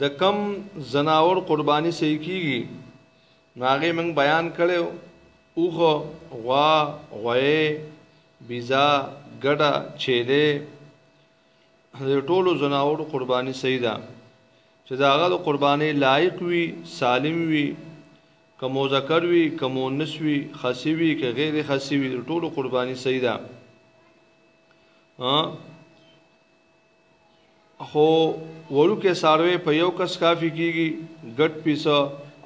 د کم زناور قرباني صحیح کیږي ناغه موږ بیان کړو اوخ غوا غوې بيزا ګډه چيله د ټولو زناور قرباني صحیح ده چې داغه د قرباني لایق وي سالم وي کمو ذکر وي کمو نسوي خاصي وي که غیر خاصي وي ټولو قرباني صحیح ده ها خو وړوکی څاروی په یو کس کافي کېږي، ګډ پسه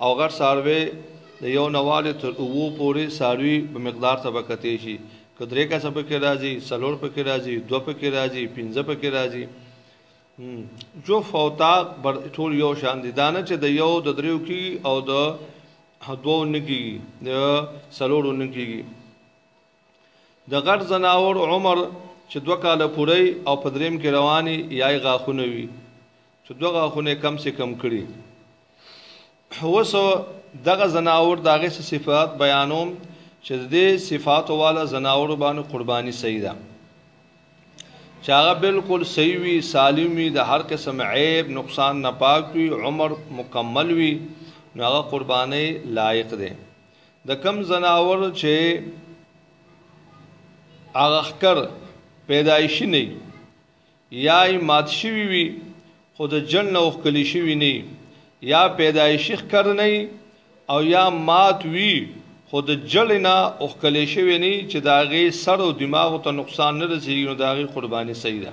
او غټ څاروی د یو نه والې تر اوو پورې څاروي به مقدار ته به کتې شي، که درې کسه په کې راځي، څلور په کې راځي، دوه په کې راځي، پنځه په کې راځي. جوف او تاق بر ټول یو شان دي، دا نه چې د یو د دریو کېږي او د دوو نه کېږي، د څلورو نه کېږي. د غټ ځناور عمر چې دوه کاله پوره وي او په دریم کې روان وي یا یې غاښونه وي چې دوه غاښونه یې کم سې کم کړي. اوس دغه ځناور د هغې څه صفات بیانوم چې د دې صفاتو والا ځناورو باندې قرباني صحیح ده چې هغه بالکل صحیح وي سالم وي د هر قسم عیب نقصان نه پاک وي عمر مکمل وي نو هغه قربانۍ لایق دی. د کم زناور چې هغه ښکر پیدایشي نه یا یې مات شوي وي خو د جنډ نه وښکلي شوي نه یا پیدایشي ښکر نه او یا مات وي خو د جړې نه وښکلي شوي نه چې د هغې سر او دماغو ته نقصان نه رسېږي نو د هغې قرباني صحیح ده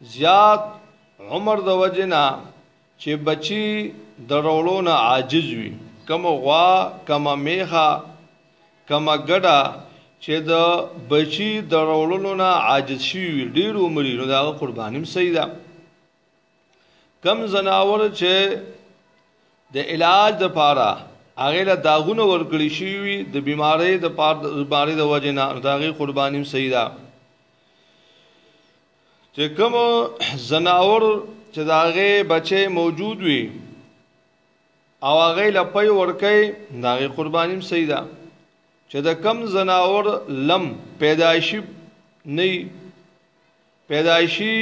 زیات عمر د وجې نه چې بچي د روړو نه عاجز وي، کومه غوا، کومه مېښه، کومه ګډه چې د بچي د روړلو نه عاجز شوي وي، ډېر عمر وي، نو د هغه قرباني هم صحیح ده. کوم ځناور چې د علاج د پاره هغه له داغونه ورکړی شي وي د بیماری د پاره د بیماری د وجه نه داغي قربانیم صحیح ده چې کوم زناور چې داغه بچي موجود وي او هغه لپی ورکه داغه قربانیم سیدا چې د کم زناور لم پیدایشي نه پیدایشي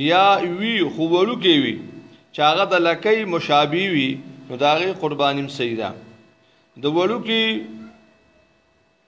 یا وی خوورو کې وی چې هغه د لکۍ مشابه وي نو داغه قربانیم سیدا د وړو کې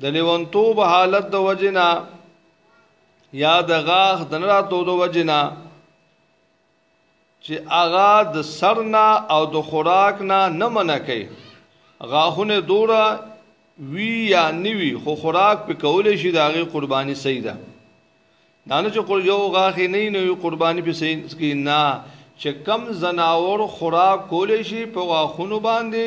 د لیونتوب حالت د وجنا یا د غاخ د نراتو د وجنا چې اغا د سرنا او د خوراک نه نه منع کوي غاخونه دوره وی یا نیوی خو خوراک په کول شي د هغه قرباني صحیح ده دا نه چې قر یو غاخې نه نه قرباني په صحیح کې نه چې کم زناور خوراک کول شي په غاخونو باندې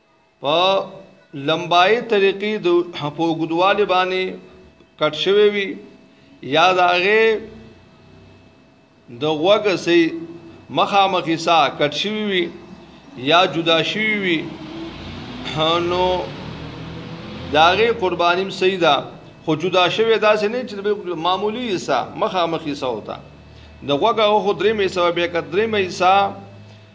په لمبای طریقې د په وګدوالي باندې کټ شوی وي یا د هغه د غوګ سي مخامخي سا کټ شوی وي یا جدا شوی وي نو داغه قربانیم سیدا خو جدا شوی داسې نه چې معمولی حصہ مخامخي سا وتا د غوګه خو درې مې سبب کړ درې مې حصہ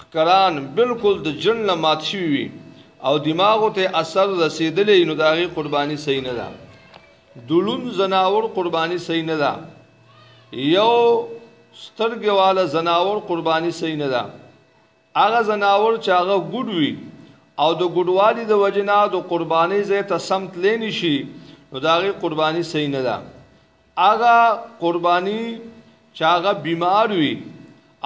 ښکران بلکل د جن نه مات شوي وي او دماغو ته اثر رسیدلی نو د هغې قرباني صحیح نه ده دړون زناور قرباني صحیح نه ده یو سترګې والا زناور قرباني صحیح نه ده هغه زناور چې هغه ګډ وي او د ګډوالي د وجنا د قرباني ځای ته سمت لینی شي نو د هغې قرباني صحیح نه ده هغه قرباني چې هغه بیمار وي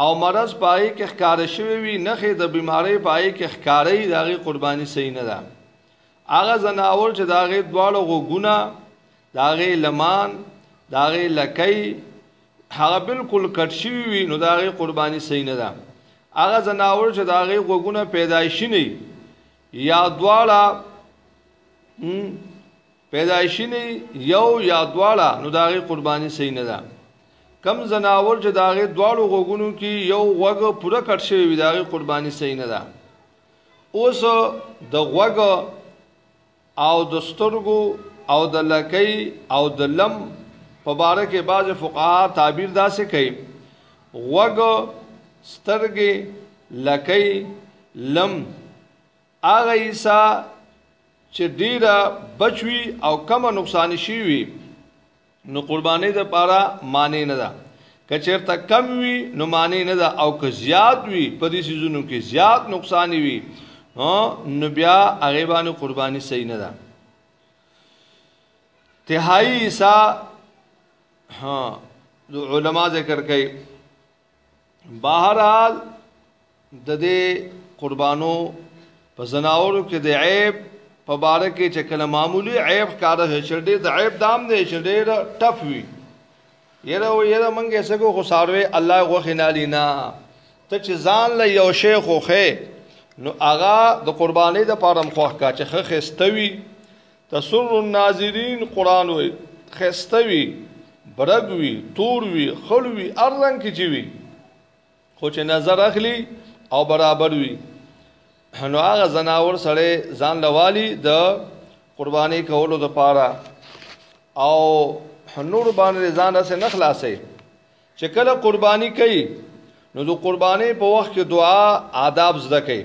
او مرض پای کې ښکار شوی وي نخې د بیماری پای کې ښکارې داغي قرباني صحیح نه ده هغه زناور چې داغي دواړو غوګونه داغي لمان داغي لکۍ هغه بالکل کټ شوی وي نو داغي قرباني صحیح نه ده هغه زناور چې داغي غوګونه پیدایشي نه یا دواړه پیدایشی نه یو یا دواړه نو دا غي قرباني صحیح نه ده کم زناور چې دا غي دواړو غوګونو کې یو غوګ پوره کټ شوی وي دا غي قرباني صحیح نه ده اوس د غوګ او د سترګو او د لکۍ او د لم په باره کې بعض فقها تعبیر داسې کوي غوګ سترګې لکۍ لم هغه حصه چې ډیره بچ وي او کمه نقصان شي وي نو قرباني د پاره معنی نه ده کچرته کم وي نو معنی نه ده او که زیات وي په دې سيزونو کې زیات نقصان وي نو بیا هغه باندې قرباني صحیح نه ده تهایی حصہ ها علماء ذکر کوي بهرحال د دې قربانو په زناورو کې د عیب په باره کې چې کله معمولی عیب ښکاره شي چې ډېر د عیب دام دی چې ډېر ټف وي یره و یره منګه سګو خو ساروي الله غوخي نالي نه ته چې ځان له یو شی خوخه نو هغه د قرباني د پاره مخوخ کا چې خخ استوي تسر الناظرین قران وی خسته وی برګ وی تور وی خړ وی ار رنگ کې چی وی خو چې نظر اخلي او برابر وي نو هغه زناور سره ځان لوالي د قرباني کولو د پاره او نور باندې ځان سره نه خلاصي چې کله قرباني کوي نو د قرباني په وخت کې دعا آداب زده کوي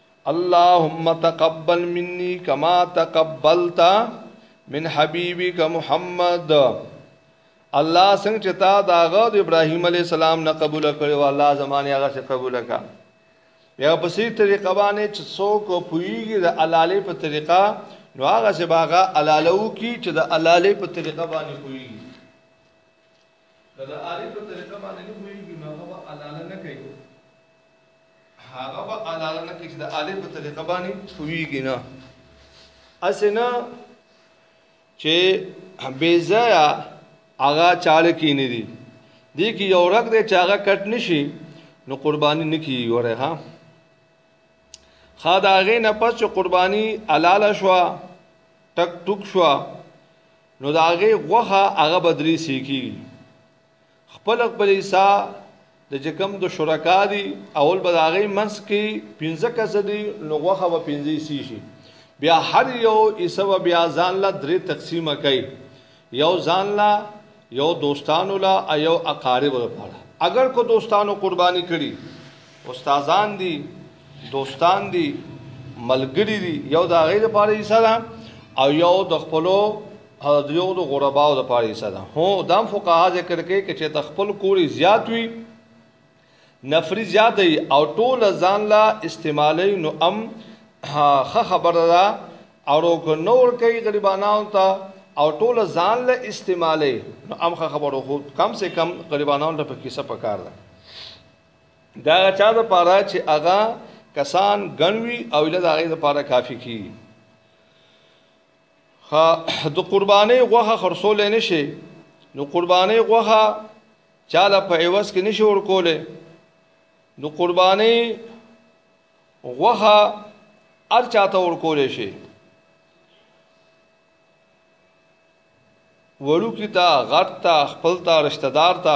اللهم تقبل مني كما تقبلت من حبيبك محمد الله څنګه چې تا داغه د ابراهيم عليه السلام نه قبول کړو الله زمانه هغه څخه قبول کا یا په سي طریقه باندې چې څوک پويږي د علالې په طریقه نو هغه چې باغه علالو کی چې د علالې په طریقه باندې پويږي که د آلې په طریقه باندې نه پوهېږي نو هغه به الاله نه کوي هغه به الاله نه کوي چې د آلې په طریقه باندې پوهېږي نه اسې نه چې بېځایه هغه چاړه کې نه دي دې کې یو رګ دی چې هغه کټ نشي نو قرباني نه کیږي وره ها خا دا غې نه پس چې قرباني الاله شو ټک ټوک شو نو د هغې غوښه هغه به درې سې کېږي خپل خپل حصہ د چې کوم د شرکا دي اول به د هغې منځ کې پنځه کس دي نو غوښه به پنځه سې شي بیا هر یو حصہ به بیا ځان له درې تقسیمه کوي یو ځان له یو دوستانو له یو اقارب لپاره اگر کو دوستانو قرباني کړي استادان دي دوستان دي ملګری دي یو د غیر لپاره یې سره او یو د خپلو او د یو د غرباو د پاره یې سره هو دام فقها ذکر کوي چې د خپل کوري زیات وي نفری زیات وي او ټول ځان لا استعمالي نو ام خه خبره ده او کو نور کوي غریبانو ته او ټول ځان لا استعمالي نو ام خه خبره خو کم سه کم غریبانو ته په کیسه پکار ده دا هغه چا دپاره چې هغه کسان ګڼ وي او ایله د هغې دپاره کافي کېږي د قربانۍ غوښه خرڅولی نه شي نو قربانۍ غوښه چاله په عوض کې نشي ورکولی نو قربانۍ غوښه هر چاته ورکولی شي وړوکي ته غټ ته خپل ته رشتهدار ته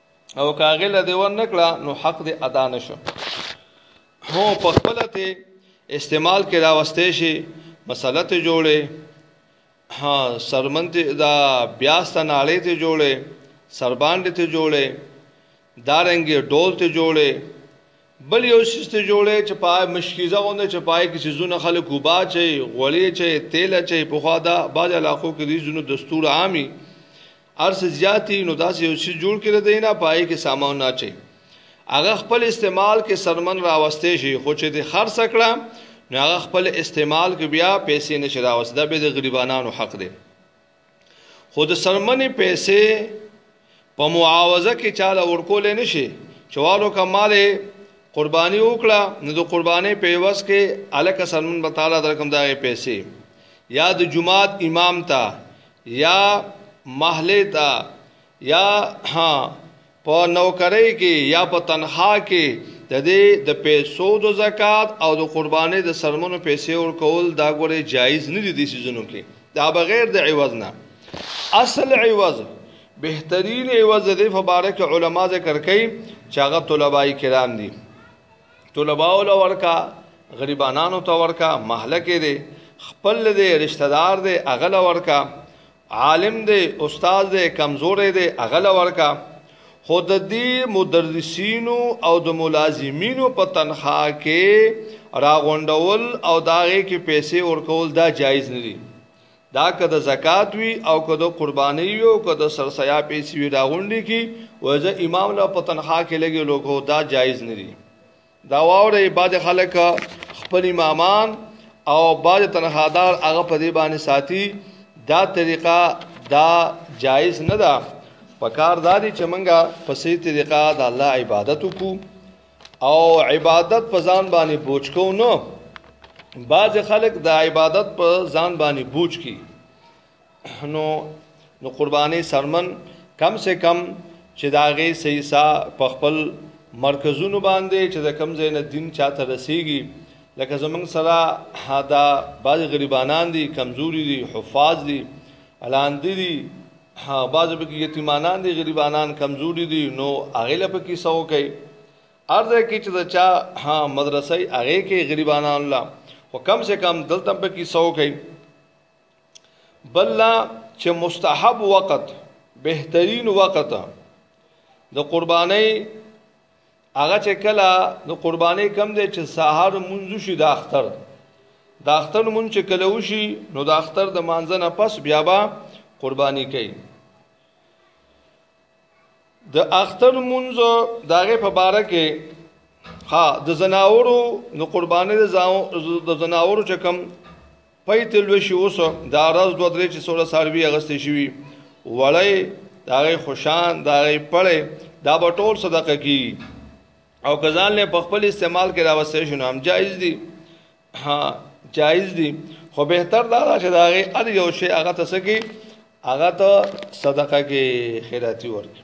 او کاغل دی ور نکړه نو حق دی ادا نشو هو په خپل ته استعمال کې راوستې شي مسله ته جوړې ها سرمن ته دا بیا ستناړې ته جوړې سرباند ته جوړې دارنګي ډول ته جوړې بل یو شي ته جوړې چې پای مشکیزه غونډه چې پای کې سيزونه خلک وبا چي غوړې چي تیل چي په خوا دا باج علاقو کې دي زونه دستور عامي ارس زیاتی نو داسې یو څه جوړ کړی دی نه پای کې سامان نه چي هغه خپل استعمال کې سرمن راوستي شي خو چې د خرڅ کړه نو هغه خپل استعمال کې بیا پیسې نشي راوست دا به د غریبانو حق دی خو د سرمنې پیسې په معاوضه کې چاله ورکول نه شي چوالو کماله قرباني وکړه نو د قرباني په وس کې الک سرمن بتاله درکم دغه پیسې یا د جمعات امام ته یا محلې ته یا ها په نوکرۍ کې یا په تنخوا کې د دې د پیسو د زکات او د قربانې د سرمنو پیسې ور کول دا ګوره جایز نه دي د سيزونو کې دا بغیر د عوض نه اصل عوض بهترین عوض د فبارک علما ذکر کوي چې هغه طلبای کرام دي طلباو له ورکا غریبانانو ته ورکا محله کې دی خپل دی رشتہ دار دی اغل ورکا عالم دی استاد دی کمزور دی اغل ورکا خود دې مدرسینو او د ملازمینو په تنخوا کې راغونډول او داغه کې پیسې ورکول دا جایز نه دي دا که د زکات وی او که د قربانی وی او که د سرسیا پیسې وی راغونډي کی وځه امام له په تنخوا کې لګي لوګو دا جایز نه دي دا واوره بعد خلک خپل امامان او بعد تنخوادار هغه په دې باندې ساتي دا طریقه دا جایز نه ده پکار دا دي چې منګه په سي طریقه د الله عبادت وکړو او عبادت په ځان باندې بوج کو نو بعض خلک د عبادت په ځان باندې بوج کی نو نو قرباني سرمن کم سے کم چې داغه سیسا په خپل مرکزونو باندې چې د کم زین دین چاته رسیږي لکه زمنګ سره دا بعض غریبانان دي کمزوري دي حفاظ دي الاندې دي ها بعضې پکې یتیمانان دي غریبانان کمزوري دي نو هغې له پکې څه وکړئ هر ځای کې چې د چا ها مدرسه هغې کې غریبانان له خو کم سه کم دلته پکې څه وکړئ بل چې مستحب وقت بهترین وقت د قربانۍ هغه چې کله د قربانې کم دی چې سهار منځ شي د اختر د اختر مونږ چې کله وشي نو د اختر د مانځنه پس بیا به قرباني کوي د اختر مونږ دغه په باره کې ها د زناورو نو قرباني د زناورو چې کم پای ته لوی شي اوس دا ورځ دوه درې چې څوله ساروي اغستې شوي وړی د هغې خوشان د هغې پړی دا به ټول صدقه کی او که ځان له په خپل استعمال کې راوستې شو هم جایز دي ها جایز دي خو بهتر دا ده چې د هغې ار یو شی هغه ته څه کی هغه ته صدقه کې خیراتی ورکړي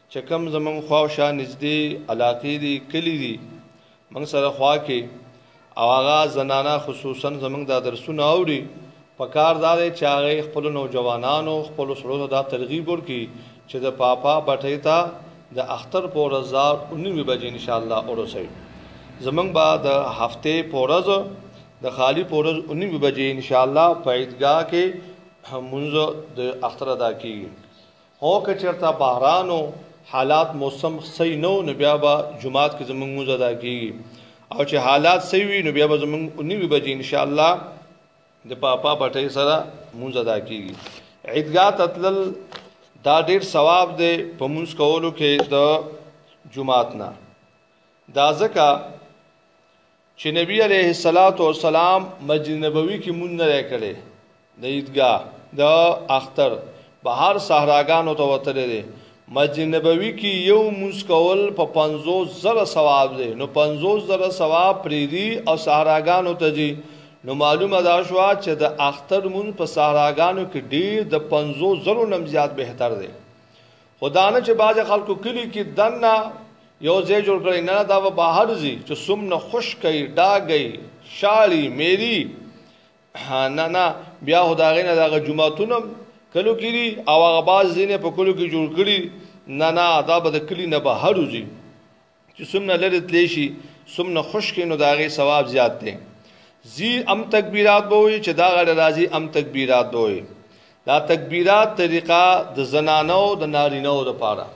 چې کوم زمونږ خوا او شا نږدې علاقې دي کلي دي موږ سره خوا کې او هغه زنانه خصوصا زمونږ دا درسونه اوري په کار دا دی چې هغه خپل نوجوانانو خپل سړو ته دا ترغیب ورکړي چې د پاپا بټۍ ته د اختر په ورځ زار او نیمې بجې ان شاء الله ورسوي زمونږ به د هفته په ورځ د خالی په ورځ او نیمې بجې ان شاء الله په عیدګاه کې مونږ د اختر ادا کیږي هو که چرته باران او حالات موسم صحیح نه نو بیا به جمعات کې زمونږ موزه ادا کیږي او چې حالات صحیح وي نو بیا به زمونږ نیوي بجې ان شاء الله د پاپا پټي سره موزه ادا کیږي عیدګاه تتلل دا ډیر ثواب دی په موږ کولو کې د جمعات نه دا ځکه چې نبی علیه الصلاۃ والسلام مسجد نبوي کې مونږ نه کړي د عیدګاه د اختر بهر صحراګانو ته وتلې دي مسجد نبوي کې یو مونږ کول په 50 زره ثواب دی نو 50 زره ثواب پریدي او صحراګانو ته دي نو معلومه دا شو چې د اختر مونږ په صحراګانو کې ډیر د 50 زره نم زیات بهتر دی خو دا نه چې بعضې خلکو کلي کې دننه یو ځای جوړ کړی، نه نه دا به بهر ځي چې څومره خشکئ، ډاګئ، شاړي، میري، نه نه بیا خو د هغې نه د هغه جوماتونه هم کلو کې دي او هغه بعضې ځینې په کلو کې جوړ کړي، نه نه دا به د کلي نه بهر وځي. چې څومره لري تلې شي څومره خوش کې نو دا غي ثواب زیات دی زی ام تکبیرات بوي چې دا غړ راځي ام تکبیرات بوي دا تکبیرات طریقه د زنانو د نارینو د پاره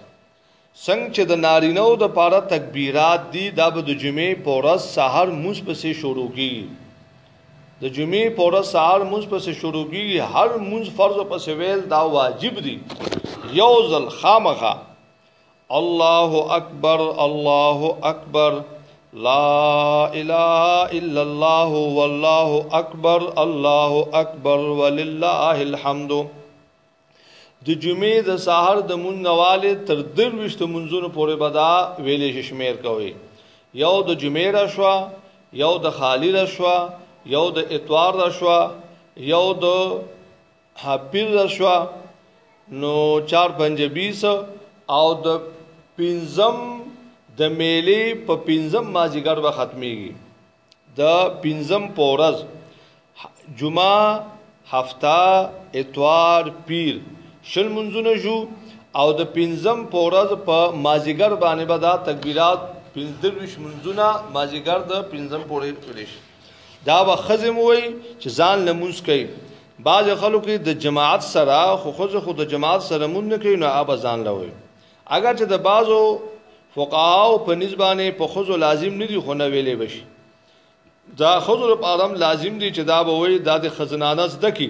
څنګه چې د نارینو د پاره تکبیرات دي دا به د جمعې پورس سحر موس پسې شروع کیږي د جمعې پورس سحر موس پسې شروع کیږي هر موس فرض پسې ویل دا واجب دي یو ځل خامخه الله اکبر الله اکبر لا اله الا الله والله اکبر الله اکبر ولله الحمد د جمعې د سحر د مون نواله تر درويشت منځونو پورې بدا ویلې شمیر کوي یو د جمعې را شو یو د خالی را شو یو د اتوار را شو یو د ها پیر رشوا نو چار پنځه بیس او د پنځم د میلې په پنځم مازیګر به ختميږي د پنځم پورز جمعه هفته اتوار پیر شل منځونه شو او د پنځم پورز په مازیګر باندې به دا تکبیرات پنځه ویش منځونه مازیګر د پنځم پورې کړی شي دا به خزم وای چې ځان لمونځ کوي بعض خلکو د جماعت سره خو خو خو د جماعت سره مونږ نه کوي نو اب ځان لوي اگر چې د بعضو فقهاو په نسبانه په خو لازم نه دي خو نه ویلې بشي دا خو په اړم لازم دي چې دا به وای د خزنانه زده کی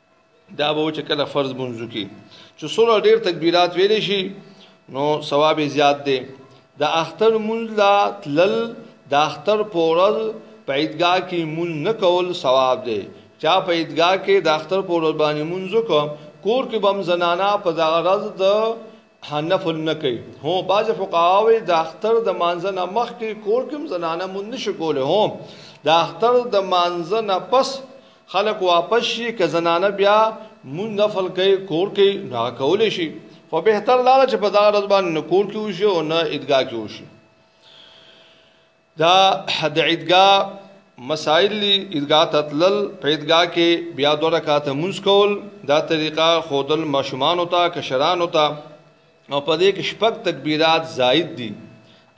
دا به چې کله فرض منځو کې چې سره ډیر تکبیرات ویلې شي نو ثواب زیات دی د اختر منځ لا تلل د اختر پورز په عیدګاه کې مون نه کول ثواب دی چا په عیدګاه کې د اختر پورز باندې منځو کو کور کې بم زنانا په دغه ورځ د ها نفل نه کوي هو بعض فقها وي د اختر د مانځه نه مخکې کور کوم زنانه مون نشي کوله هو د اختر د مانځه نه پس خلق واپس شي که زنانه بیا مون نفل کوي کور کوي نه کول شي خو به تر لاله چې په دا ورځ باندې نه کور کې وشي او نه عیدګاه کې وشي دا د عیدګاه مسائل دی عیدګاه ته تلل په عیدګاه کې بیا دوه رکعاته مونځ کول دا طریقه خودل ماشومان ته کشران ته او په دې کې شپږ تکبیرات زائد دي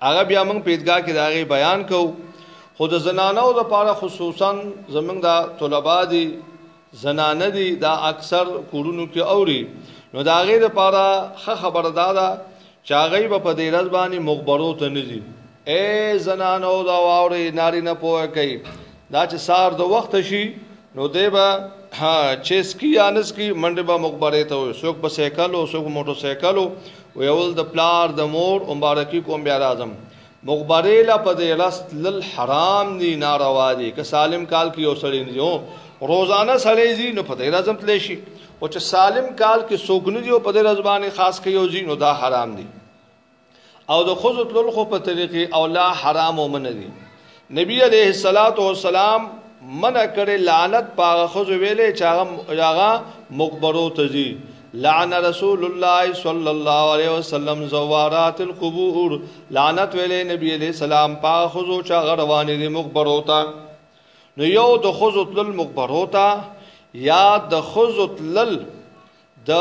هغه بیا موږ په عیدګاه کې داغه بیان کو خود زنانو لپاره خصوصا زمونږ د طلبه دي زنانه دي دا اکثر کورونو کې اوري نو دا غي د پاره خه خبر دادا چاغي په پا دیرز باندې مخبرو ته نزي اے زنانو دا واوري ناری نه پوهه کوي دا چې سار د وخت شي نو دی به ها چیس کی انس کی منډه به مخبره ته وي څوک په سایکل او څوک موټر سایکل او یول د پلار د مور مبارکي کوم بیا راځم مغبرې له په دې رس تلل حرام دي ناروا دي که سالم کال کې یو سړی نه یو روزانه سړی زی نو په دې رازم تللی شي او چې سالم کال کې څوک نه دی او په دې رزبانې خاص کې یو زی نو دا حرام دي او د خزو تلل خو په طریقې او لا حرام او من دي نبی عليه الصلاه والسلام منع کړي لعنت پاغه خزو ویلې چاغه یاغه مغبرو تزي لعن رسول الله صلی الله علیه وسلم زوارات القبور لعنت ویلې نبی علیہ السلام پا خزو چا غروانې دي مقبرو ته نو یو د خزو تل مقبرو ته یا د خزو تل د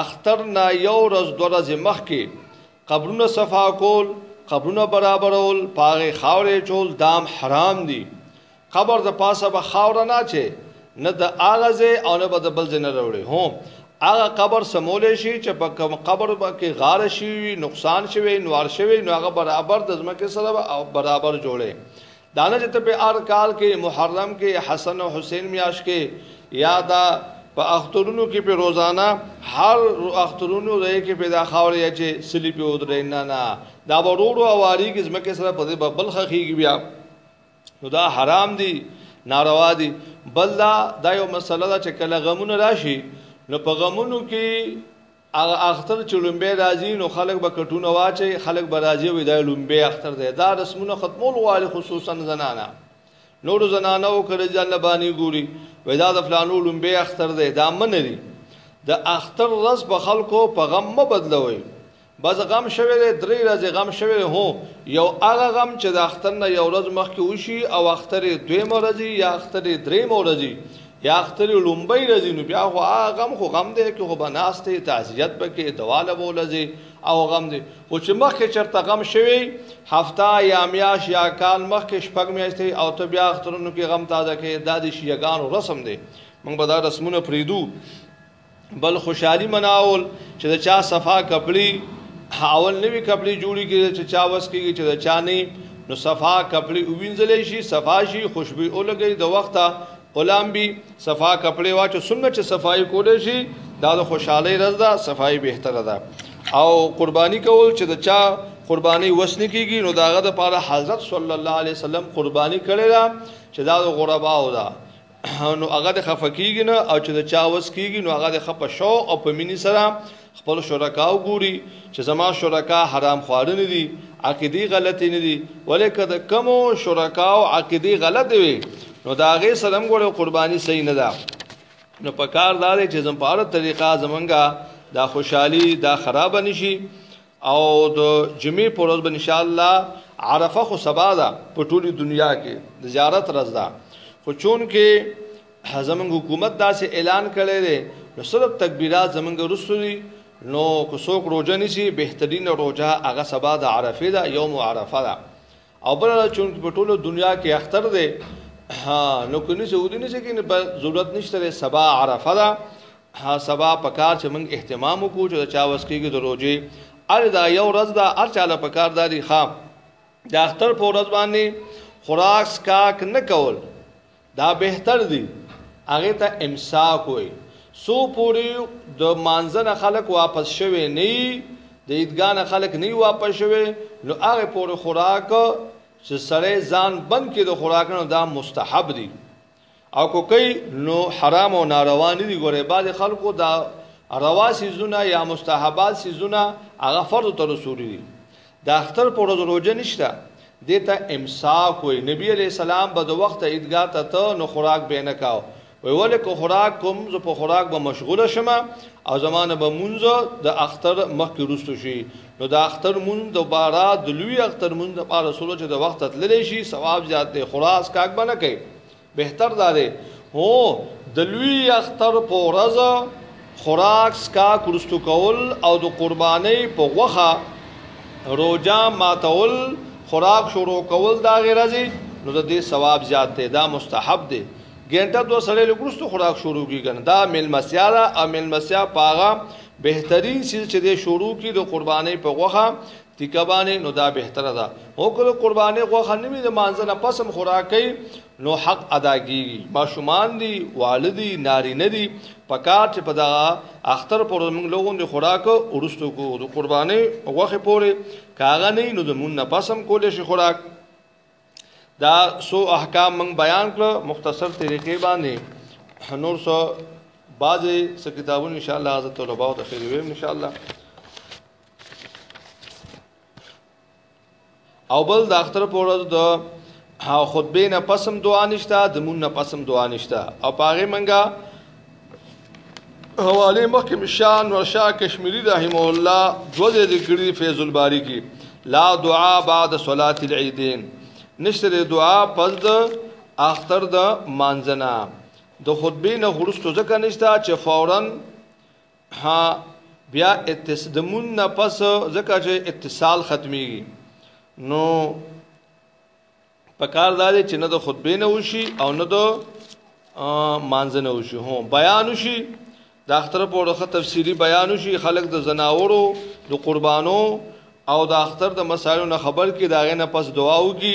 اختر نه یو ورځ دوه ورځې مخکې قبرونه صفا کول قبرونه برابرول پاغه خاورې چول دام حرام دي قبر د پاسه به خاور نه چي نه د هغه ځای او نه به د بل ځای نه راوړي هو هغه قبر سمولې شي چې په کوم قبر کې غار شي نقصان شوی نوار شوی نو هغه برابر د ځمکې سره برابر جوړي دانه چې ته په ار کال کې محرم کې حسن او حسین میاش کې یا دا په اخترونو کې په روزانه هر اخترونو رې کې پیدا خاور یا چې سلی په ودرې نه نه دا ورورو اواری کې ځمکې سره په بل خخېږي بیا نو دا حرام دي ناروا دي بل دا دا یو مسله ده چې کله غمونه راشي نو په غمونو کې هغه اختر چې لومبه راځي نو خلک به کټونه واچي خلک به راځي وي دا لومبه اختر دی دا رسمونه ختمول غواړي خصوصا زنانه نور زنانه او کړي ځان باندې ګوري وای دا د فلانو لومبه اختر دی دا من لري د اختر رس په خلکو په غم مه بدلوي بس غم شوی دی، درې ورځې غم شوی دی، هو، یو هغه غم چې د اختر نه یوه ورځ مخکې وشي او اختر یې دویمه ورځ وي یا اختر یې درېیمه ورځ وي یا اختر یې ړومبۍ ورځ وي، نو بیا خو هغه غم خو غم دی کې خو به ناست یې، تعزیت به کوې، دواله به ولځې، هغه غم دی، خو چې مخکې چېرته غم شوی، هفته یا میاشت یا کال مخکې، شپږ میاشتې او ته بیا اخترونو کې غم تازه کوې، دا د شیعه ګانو رسم دی، موږ به دا رسمونه پرېږدو. بل خوشحالي مناول چې د چا صفا کپړي حاول نوي کپړي جوړي کې چې چا وس کېږي چې د چا نه نو صفا کپړي وینځلې شي صفا شي خوشبو اولګي د وخته اولامبي صفا کپړي واچو سنت چې صفائی کولې شي دا د خوشحالي رز ده صفائی بهتره ده او قرباني کول چې د چا قرباني وسنه کیږي نو داغه د پاره حضرت صلی الله علیه وسلم قرباني کړی دا چې دا د غربا او دا نو هغه د خفه کیږي نه او چې د چا وس کیږي نو هغه د خپه شوق او په مینې سره خپل شرکا وګوري چې زما شرکا حرام خواره نه دي عقیدی غلطی نه دي ولې که د کمو شرکا او عقیدی غلط وي نو دا غي سره موږ قرباني صحیح نه ده نو په کار دا دی چې زم په اړه طریقه زمونږه دا خوشحالي دا خراب نشي او د جمعې په ورځ به ان شاء الله عرفه خو سبا ده په ټولي دنیا کې د زیارت ورځ ده خو چون کې زمونږ حکومت داسې اعلان کړی دی نو صرف تکبیرات زمونږ رسو دي نو کو څوک روزه نیسی بهترین روزه هغه سبا د عرفه ده یوم عرفه ده او بله دا چون په ټوله دنیا کې اختر دی نو کني سعودي نه چې کني په ضرورت نشته سبا عرفه ده سبا پکار چې موږ اهتمام وکړو چې چا وس کېږي د روزي ار دا یو ورځ دا ار چاله پکار داري ښا د اختر په ورځ باندې خوراک سکاک نه کول دا بهتر دي هغه ته امساک وي سو پوری د مانزنه خلک واپس شوي نه د عیدګانه خلک نه واپس شوي نو هغه پوری خوراک چې سړی ځان بند کې د خوراک نه دا مستحب دي او کو کوي نو حرام او ناروا نه دي ګوره بعض خلکو دا روا سيزونه یا مستحبات سيزونه هغه فرض تر رسول دي د اختر په ورځ روژه نشته دې ته امساک وي نبی علی السلام به د وخت عیدګاه ته ته نو خوراک به نه کاو وی ولې کو خوراک کوم زه په خوراک به مشغوله شم او زمانه به مونږ د اختر مخکې روستو شي نو د اختر مونږ د بارا د لوی اختر مونږ د پاره سره چې د وخت تللی شي ثواب زیات دی خراس کاک بنه کوي بهتر دا دی هو د لوی اختر په ورځ خوراک سکا کرستو کول او د قربانۍ په غوخه روجا ماتول خوراک شروع کول دا غیرځي نو د دې ثواب زیات دی دا مستحب دی ګنټه دوه سره لګرستو خوراک شروع کیږي دا ملمسیا ده او ملمسیا پاغه بهترین سیز چې د شروع کی د قربانۍ په غوخه تیکه باندې نو دا بهتره ده هو کله قربانې غوخه نیوي د مانځه نه پسم خوراکي نو حق ادا کیږي ماشومان دي والدي نارینه دي پکار چې په دغه اختر پر موږ لوګون دي خوراک ورستو کو د قربانې غوخه پورې کاغه نه نو د مون نه پسم کولې شي خوراک دا سو احکام من بیان کړ مختصر طریقې باندې نور سو بعضې څه کتابونه ان شاء الله حضرت طلباء ته خیر ویم ان شاء الله او بل د اختر په ورځ د خطبه نه پسم دعا نشته د مون نه پسم دعا نشته او پاره منګه حواله مخکې مشان ورشا کشمیری رحم الله دوه ذکر فیض الباری کی لا دعا بعد صلاه العیدین نشته دعا پس د اختر د مانځنه د خطبه نه غرستو ځکه نشته چې فورا ها بیا اتصال د مون نه پس ځکه چې اتصال ختميږي نو پکار دا دی چې نه د خطبه نه وشي او نه د مانځ نه وشي هو بیان وشي د اختر په ورخه تفصيلي بیان وشي خلک د زناورو د قربانو او د اختر د مسایلو نه خبر کې داغه نه پس دعا وکي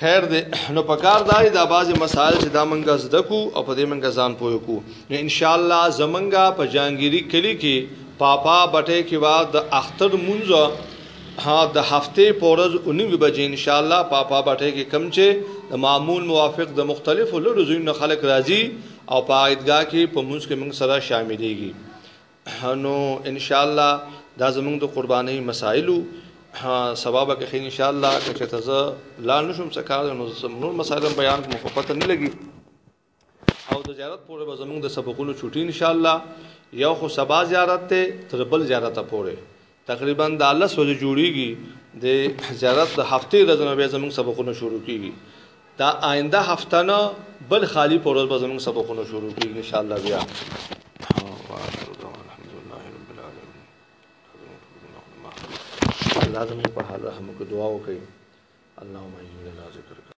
خیر دی نو په کار دای دا بعضی مسائل چې دا منګه زده کو او په دې منګه ځان پوي کو نو ان شاء الله زمنګا په جانګيري کلی کې پاپا بټه کې بعد د اختر مونږه ها د هفته پورز 19 بجې ان شاء الله پاپا بټه کې کم چې د معمول موافق د مختلفو لړو زینو خلک راځي او په عیدګاه کې په مونږ کې موږ سره شاملېږي نو ان شاء الله دا زمونږ د قربانۍ مسائل سبا به کې ان شاء الله که چېرته زه لاړ نه شم څه کار دی نو زه نور مسایل هم بیان کوم خو پته نه لګي او د زیارت پورې به زمونږ د سبقونو چوټي ان شاء الله یو خو سبا زیارت ته تر بل زیارت پورې تقریبا د لس ورځې جوړیږي د زیارت د هفتې ورځ نه بیا زموږ سبقونه شروع کیږي دا آینده هفته نه بل خالی پر ورځ به زموږ سبقونه شروع کیږي ان شاء الله بیا لازم په حال رحم کو دعا وکړي اللهم اجعلنا ذکر